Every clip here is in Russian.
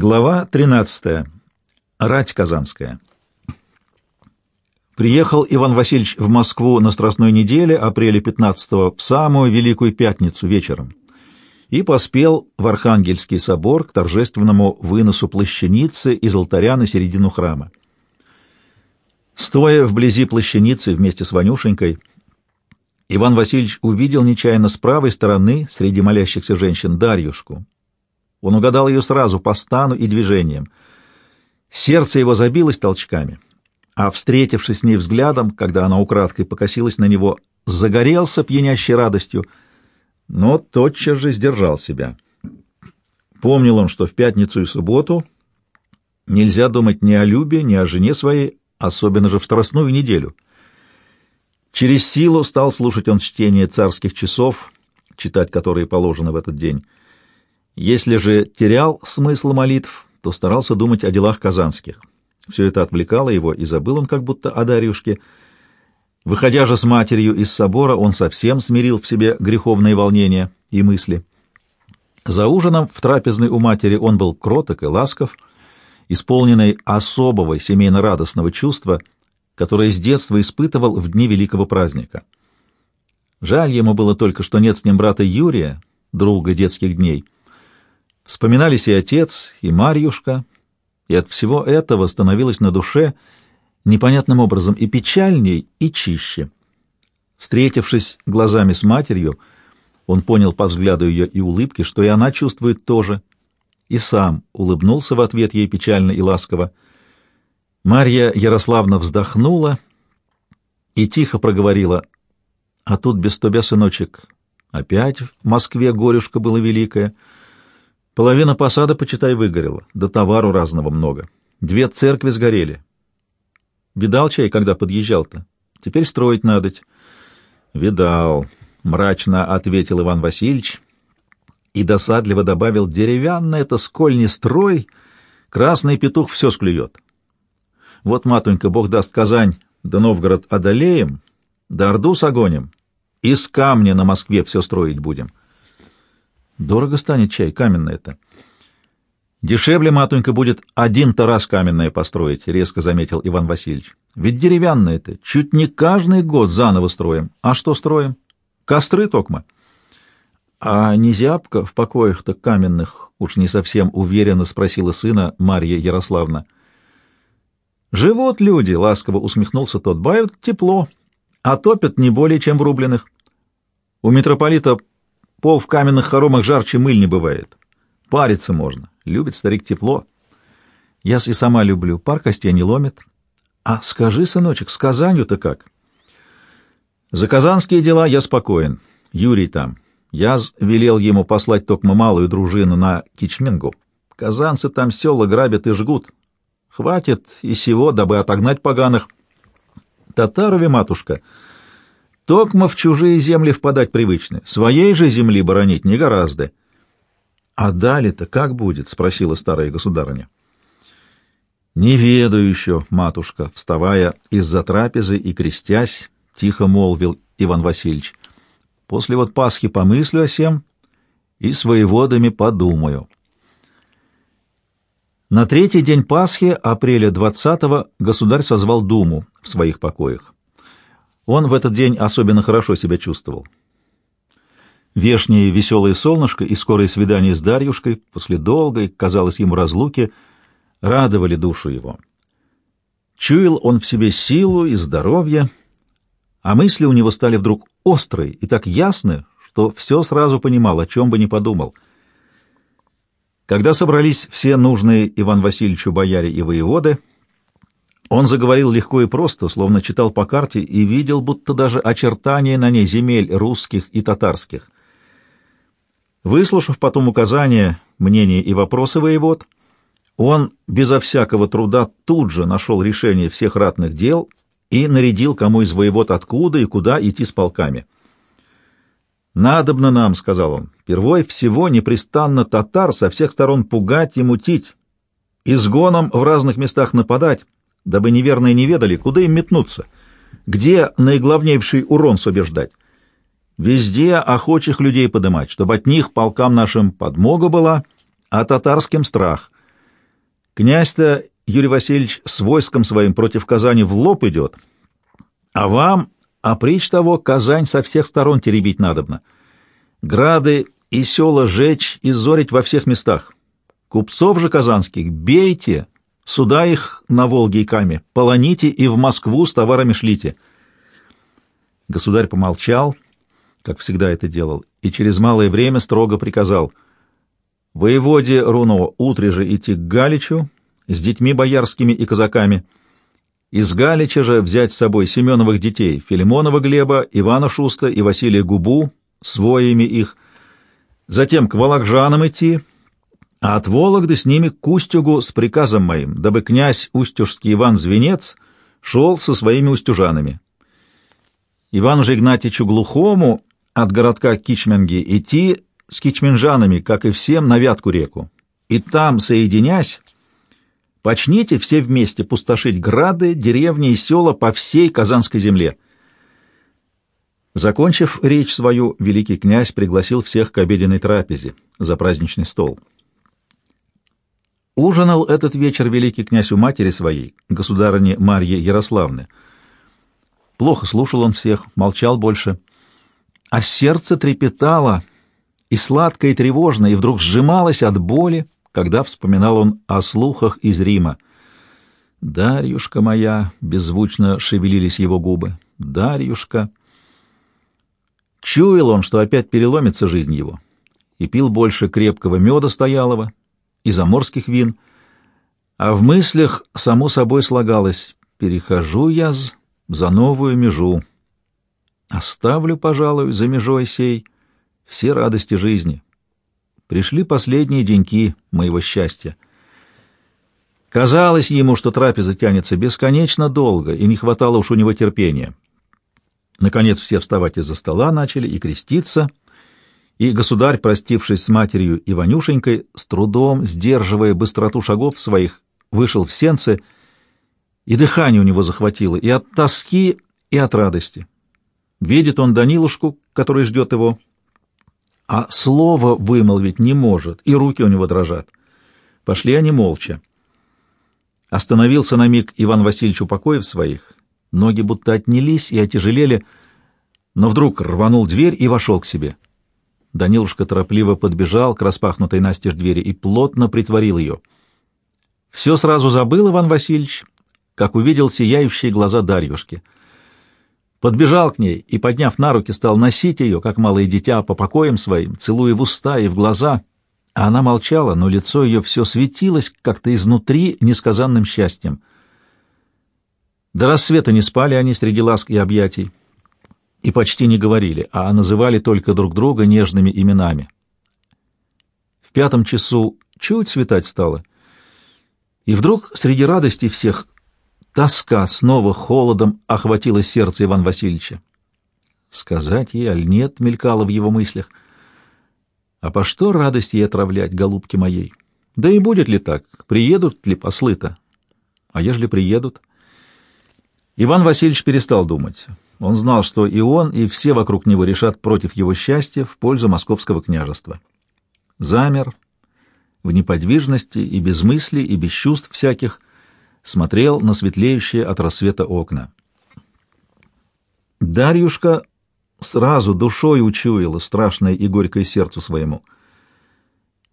Глава 13. Рать Казанская. Приехал Иван Васильевич в Москву на Страстной неделе, апреля 15-го, в самую Великую Пятницу вечером, и поспел в Архангельский собор к торжественному выносу плащаницы из алтаря на середину храма. Стоя вблизи плащаницы вместе с Ванюшенькой, Иван Васильевич увидел нечаянно с правой стороны среди молящихся женщин Дарьюшку, он угадал ее сразу по стану и движениям. Сердце его забилось толчками, а, встретившись с ней взглядом, когда она украдкой покосилась на него, загорелся пьянящей радостью, но тотчас же сдержал себя. Помнил он, что в пятницу и субботу нельзя думать ни о Любе, ни о жене своей, особенно же в Страстную неделю. Через силу стал слушать он чтение царских часов, читать которые положено в этот день. Если же терял смысл молитв, то старался думать о делах казанских. Все это отвлекало его, и забыл он как будто о Дарьюшке. Выходя же с матерью из собора, он совсем смирил в себе греховные волнения и мысли. За ужином в трапезной у матери он был кроток и ласков, исполненный особого семейно-радостного чувства, которое с детства испытывал в дни великого праздника. Жаль ему было только, что нет с ним брата Юрия, друга детских дней — Вспоминались и отец, и Марьюшка, и от всего этого становилось на душе непонятным образом и печальней, и чище. Встретившись глазами с матерью, он понял по взгляду ее и улыбке, что и она чувствует тоже, и сам улыбнулся в ответ ей печально и ласково. Марья Ярославна вздохнула и тихо проговорила, «А тут без тебя, сыночек, опять в Москве горюшка была великая». Половина посада, почитай, выгорела, да товару разного много. Две церкви сгорели. Видал чай, когда подъезжал-то? Теперь строить надоть. Видал, — мрачно ответил Иван Васильевич и досадливо добавил, деревянно это сколь не строй, красный петух все склюет. Вот, матунька, Бог даст Казань, да Новгород одолеем, да Орду согоним, из камня на Москве все строить будем. Дорого станет чай, каменный это. Дешевле, матунька, будет один тарас каменное построить, — резко заметил Иван Васильевич. Ведь деревянное это, чуть не каждый год заново строим. А что строим? Костры токма. А не зябка в покоях-то каменных, уж не совсем уверенно спросила сына Марья Ярославна. Живут люди, — ласково усмехнулся тот, — бают тепло, а топят не более, чем в рубленых. У митрополита Пол в каменных хоромах жарче мыль не бывает. Париться можно. Любит старик тепло. Я и сама люблю. Пар костей не ломит. А скажи, сыночек, с Казанью-то как? За казанские дела я спокоен. Юрий там. Я велел ему послать токмо малую дружину на Кичмингу. Казанцы там села грабят и жгут. Хватит и сего, дабы отогнать поганых. Татарове, матушка, — Токмо в чужие земли впадать привычны, своей же земли боронить не гораздо. — А далее-то как будет? — спросила старая государыня. — Не ведаю еще, матушка, вставая из-за трапезы и крестясь, тихо молвил Иван Васильевич. После вот Пасхи помыслю о сем и с воеводами подумаю. На третий день Пасхи, апреля 20-го, государь созвал Думу в своих покоях. Он в этот день особенно хорошо себя чувствовал. Вешнее веселое солнышко и скорое свидание с Дарьюшкой после долгой, казалось ему, разлуки радовали душу его. Чуял он в себе силу и здоровье, а мысли у него стали вдруг острые и так ясны, что все сразу понимал, о чем бы ни подумал. Когда собрались все нужные Иван Васильевичу бояре и воеводы, он заговорил легко и просто, словно читал по карте и видел, будто даже очертания на ней земель русских и татарских. Выслушав потом указания, мнения и вопросы воевод, он безо всякого труда тут же нашел решение всех ратных дел и нарядил, кому из воевод откуда и куда идти с полками. «Надобно нам, — сказал он, — первой всего непрестанно татар со всех сторон пугать и мутить, изгоном в разных местах нападать, дабы неверные не ведали, куда им метнуться, где наиглавнейший урон собеждать. Везде охочих людей подымать, чтобы от них полкам нашим подмога была, а татарским страх. Князь-то Юрий Васильевич с войском своим против Казани в лоб идет, а вам, а прич того, Казань со всех сторон теребить надобно. Грады и села жечь и зорить во всех местах. Купцов же казанских бейте, сюда их на Волге и Каме, полоните и в Москву с товарами шлите. Государь помолчал, как всегда это делал, и через малое время строго приказал. Воеводе Руно утре же идти к Галичу с детьми боярскими и казаками, из Галича же взять с собой Семеновых детей Филимонова Глеба, Ивана Шуста и Василия Губу, с воями их, затем к Вологжанам идти, а от Вологды с ними к Устюгу с приказом моим, дабы князь Устюжский Иван Звенец шел со своими устюжанами. Ивану же Игнатьичу Глухому от городка Кичменги идти с кичменжанами, как и всем, на Вятку реку, и там, соединясь, почните все вместе пустошить грады, деревни и села по всей Казанской земле. Закончив речь свою, великий князь пригласил всех к обеденной трапезе за праздничный стол. Ужинал этот вечер великий князь у матери своей, государыни Марьи Ярославны. Плохо слушал он всех, молчал больше, а сердце трепетало, и сладко, и тревожно, и вдруг сжималось от боли, когда вспоминал он о слухах из Рима. «Дарьюшка моя!» — беззвучно шевелились его губы. «Дарьюшка!» Чуял он, что опять переломится жизнь его, и пил больше крепкого меда стоялого, и заморских вин, а в мыслях само собой слагалось «перехожу я за новую межу, оставлю, пожалуй, за межой сей все радости жизни. Пришли последние деньки моего счастья». Казалось ему, что трапеза тянется бесконечно долго, и не хватало уж у него терпения. Наконец все вставать из-за стола начали и креститься — и государь, простившись с матерью Иванюшенькой, с трудом, сдерживая быстроту шагов своих, вышел в сенце, и дыхание у него захватило и от тоски, и от радости. Видит он Данилушку, который ждет его, а слово вымолвить не может, и руки у него дрожат. Пошли они молча. Остановился на миг Иван Васильевич у покоев своих, ноги будто отнялись и отяжелели, но вдруг рванул дверь и вошел к себе. Данилушка торопливо подбежал к распахнутой настежь двери и плотно притворил ее. Все сразу забыл Иван Васильевич, как увидел сияющие глаза Дарьюшки. Подбежал к ней и, подняв на руки, стал носить ее, как малое дитя, по покоям своим, целуя в уста и в глаза. А она молчала, но лицо ее все светилось как-то изнутри несказанным счастьем. До рассвета не спали они среди ласк и объятий и почти не говорили, а называли только друг друга нежными именами. В пятом часу чуть светать стало, и вдруг среди радости всех тоска снова холодом охватила сердце Ивана Васильевича. Сказать ей, аль нет, мелькало в его мыслях. А по что радость ей отравлять, голубки моей? Да и будет ли так? Приедут ли послы-то? А ежели приедут? Иван Васильевич перестал думать. Он знал, что и он, и все вокруг него решат против его счастья в пользу московского княжества. Замер в неподвижности и без мыслей, и без чувств всяких, смотрел на светлеющие от рассвета окна. Дарьюшка сразу душой учуяла страшное и горькое сердцу своему.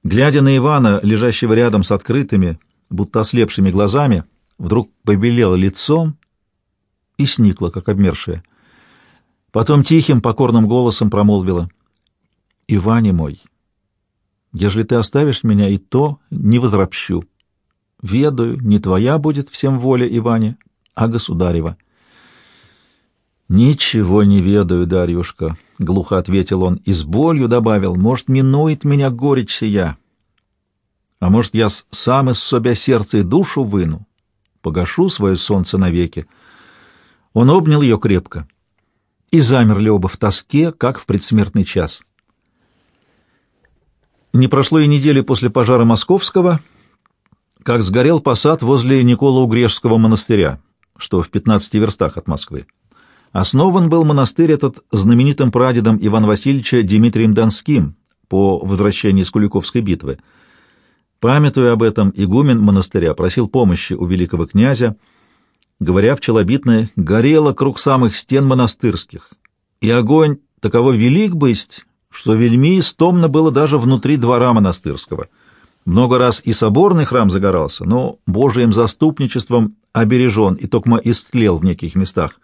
Глядя на Ивана, лежащего рядом с открытыми, будто ослепшими глазами, вдруг побелела лицом и сникла, как обмершая. Потом тихим, покорным голосом промолвила. «Иване мой, ежели ты оставишь меня, и то не возропщу. Ведаю, не твоя будет всем воля, Иване, а государева». «Ничего не ведаю, Дарьюшка», — глухо ответил он и с болью добавил, «может, минует меня горечь сия, а может, я сам из себя сердце и душу выну, погашу свое солнце навеки». Он обнял ее крепко и замерли оба в тоске, как в предсмертный час. Не прошло и недели после пожара Московского, как сгорел посад возле Никола-Угрешского монастыря, что в 15 верстах от Москвы. Основан был монастырь этот знаменитым прадедом Ивана Васильевича Дмитрием Донским по возвращении с Куликовской битвы. Памятуя об этом, игумен монастыря просил помощи у великого князя, говоря в челобитное, горело круг самых стен монастырских, и огонь таково велик бысть, что вельми стомно было даже внутри двора монастырского. Много раз и соборный храм загорался, но Божиим заступничеством обережен и токмо истлел в неких местах.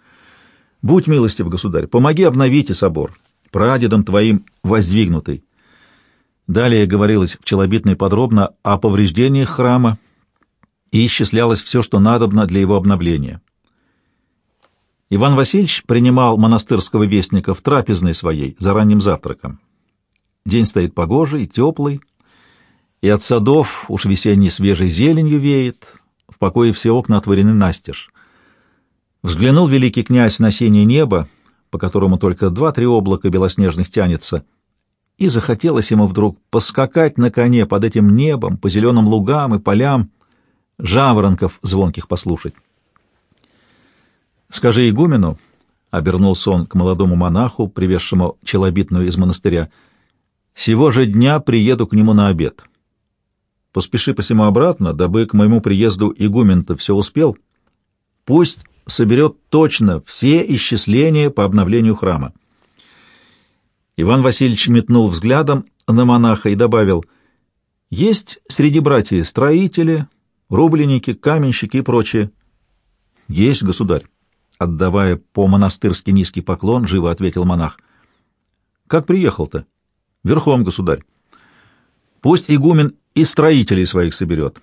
Будь милостив, государь, помоги обновить и собор, прадедом твоим воздвигнутый. Далее говорилось в Челобитной подробно о повреждениях храма и исчислялось все, что надобно для его обновления. Иван Васильевич принимал монастырского вестника в трапезной своей за ранним завтраком. День стоит погожий, теплый, и от садов уж весенней свежей зеленью веет, в покое все окна отворены настежь. Взглянул великий князь на синее небо, по которому только два-три облака белоснежных тянется, и захотелось ему вдруг поскакать на коне под этим небом, по зеленым лугам и полям, жаворонков звонких послушать. «Скажи игумену», — обернулся он к молодому монаху, привезшему челобитную из монастыря, — «сего же дня приеду к нему на обед. Поспеши посему обратно, дабы к моему приезду игумен-то все успел. Пусть соберет точно все исчисления по обновлению храма. Иван Васильевич метнул взглядом на монаха и добавил, «Есть среди братьев строители, рубленники, каменщики и прочее». «Есть, государь», — отдавая по-монастырски низкий поклон, живо ответил монах. «Как приехал-то?» «Верхом, государь». «Пусть игумен и строителей своих соберет».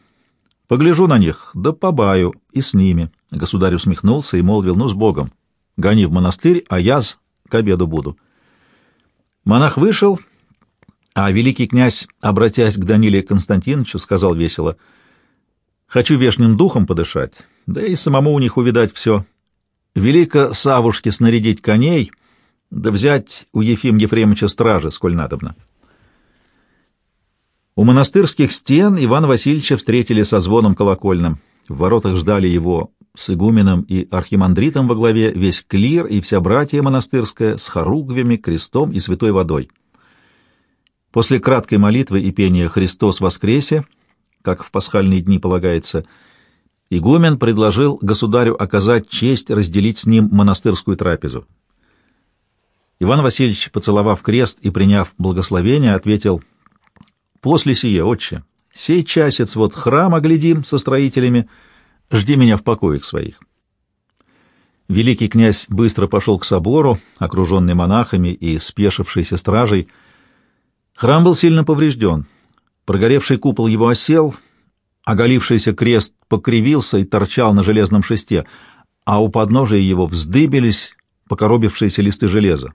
Погляжу на них, да побаю и с ними. Государь усмехнулся и молвил, ну, с Богом. Гони в монастырь, а я к обеду буду. Монах вышел, а великий князь, обратясь к Даниле Константиновичу, сказал весело, «Хочу вешним духом подышать, да и самому у них увидать все. Велико Савушке снарядить коней, да взять у Ефим Ефремовича стражи, сколь надобно». У монастырских стен Ивана Васильевича встретили со звоном колокольным. В воротах ждали его с игуменом и архимандритом во главе весь клир и вся братья монастырская с хоругвями, крестом и святой водой. После краткой молитвы и пения «Христос воскресе», как в пасхальные дни полагается, игумен предложил государю оказать честь разделить с ним монастырскую трапезу. Иван Васильевич, поцеловав крест и приняв благословение, ответил — После сие, отче, сей часец вот храм оглядим со строителями, жди меня в покоях своих. Великий князь быстро пошел к собору, окруженный монахами и спешившейся стражей. Храм был сильно поврежден. Прогоревший купол его осел, оголившийся крест покривился и торчал на железном шесте, а у подножия его вздыбились покоробившиеся листы железа.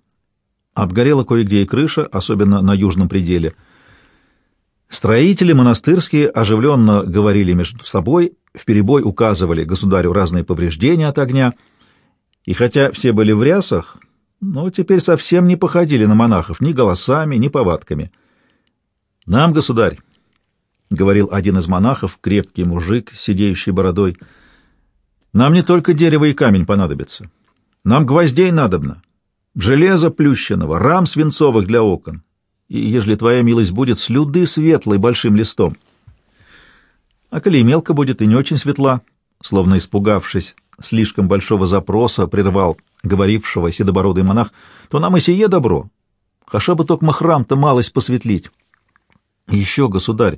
Обгорела кое-где и крыша, особенно на южном пределе — Строители монастырские оживленно говорили между собой, вперебой указывали государю разные повреждения от огня, и хотя все были в рясах, но теперь совсем не походили на монахов ни голосами, ни повадками. «Нам, государь», — говорил один из монахов, крепкий мужик, сидеющий бородой, — «нам не только дерево и камень понадобится. Нам гвоздей надобно, железа плющенного, рам свинцовых для окон, и, ежели твоя милость будет, слюды светлой большим листом. А коли мелко будет и не очень светла, словно испугавшись слишком большого запроса, прервал говорившего седобородый монах, то нам и сие добро. Хаша бы только храм-то малость посветлить. Еще, государь,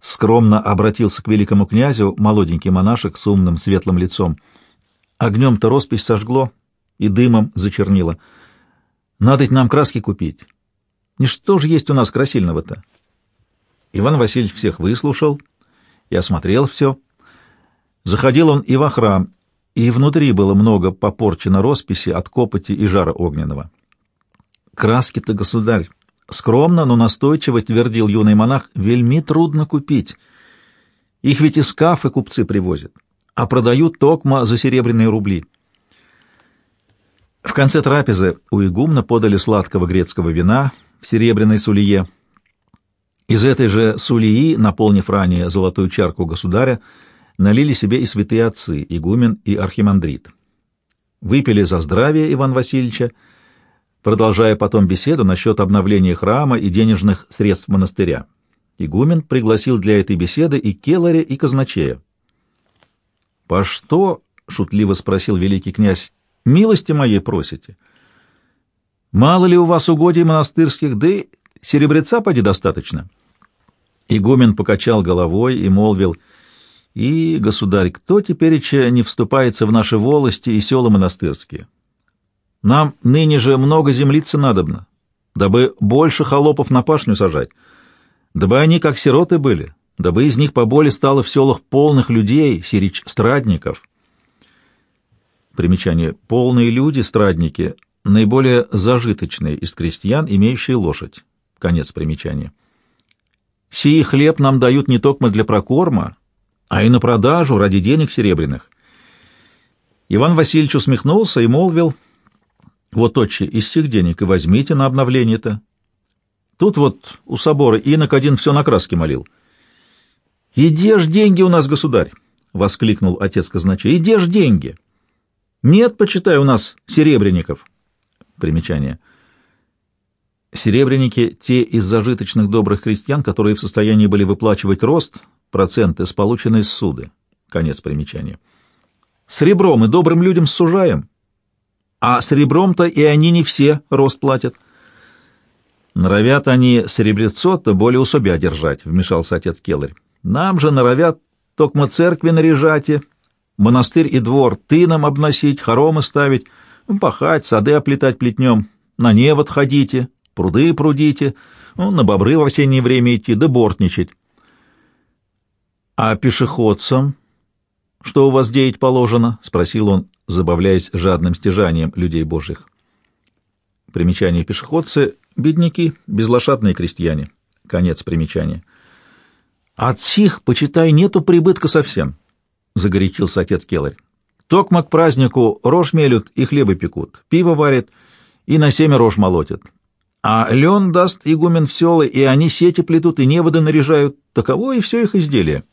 скромно обратился к великому князю молоденький монашек с умным светлым лицом. Огнем-то роспись сожгло и дымом зачернило. Надо нам краски купить. И что же есть у нас красильного-то? Иван Васильевич всех выслушал и осмотрел все. Заходил он и во храм, и внутри было много попорчено росписи от копоти и жара огненного. «Краски-то, государь!» Скромно, но настойчиво твердил юный монах, вельми трудно купить. Их ведь из кафы купцы привозят, а продают токма за серебряные рубли. В конце трапезы у игумна подали сладкого грецкого вина — в серебряной сулие. Из этой же сулии, наполнив ранее золотую чарку государя, налили себе и святые отцы, игумен и архимандрит. Выпили за здравие Ивана Васильевича, продолжая потом беседу насчет обновления храма и денежных средств монастыря. Игумен пригласил для этой беседы и Келаря, и Казначея. «По что, — шутливо спросил великий князь, — милости моей просите? Мало ли у вас угодий монастырских, да и серебреца поди достаточно». Игумен покачал головой и молвил, «И, государь, кто теперь не вступается в наши волости и села монастырские? Нам ныне же много землицы надобно, дабы больше холопов на пашню сажать, дабы они как сироты были, дабы из них поболе стало в селах полных людей, сирич страдников». Примечание. Полные люди, страдники, наиболее зажиточные из крестьян, имеющие лошадь. Конец примечания. Сии хлеб нам дают не только для прокорма, а и на продажу ради денег серебряных. Иван Васильевич усмехнулся и молвил, «Вот, отче, из всех денег и возьмите на обновление-то. Тут вот у собора инок один все на краске молил». «Идешь деньги у нас, государь!» — воскликнул отец казначей. «Идешь деньги!» «Нет, почитай, у нас серебряников!» Примечание — Серебряники — те из зажиточных добрых крестьян, которые в состоянии были выплачивать рост, проценты с полученной суды. Конец примечания. Сребром и добрым людям сужаем, а сребром-то и они не все рост платят. Норовят они серебрецо-то более у себя держать, — вмешался отец Келларь. Нам же норовят токмо церкви наряжать, монастырь и двор тыном обносить, хоромы ставить, пахать, сады оплетать плетнем, на невод ходите, пруды прудите, ну, на бобры в осеннее время идти, да бортничать. — А пешеходцам что у вас деять положено? — спросил он, забавляясь жадным стяжанием людей божьих. Примечание пешеходцы — бедняки, безлошадные крестьяне. Конец примечания. — От сих, почитай, нету прибытка совсем, — загорячился отец Келарь. — Токма к празднику рожь мелют и хлебы пекут, пиво варят и на семя рожь молотят. А лен даст игумен в селы, и они сети плетут, и неводы наряжают. Таково и все их изделие.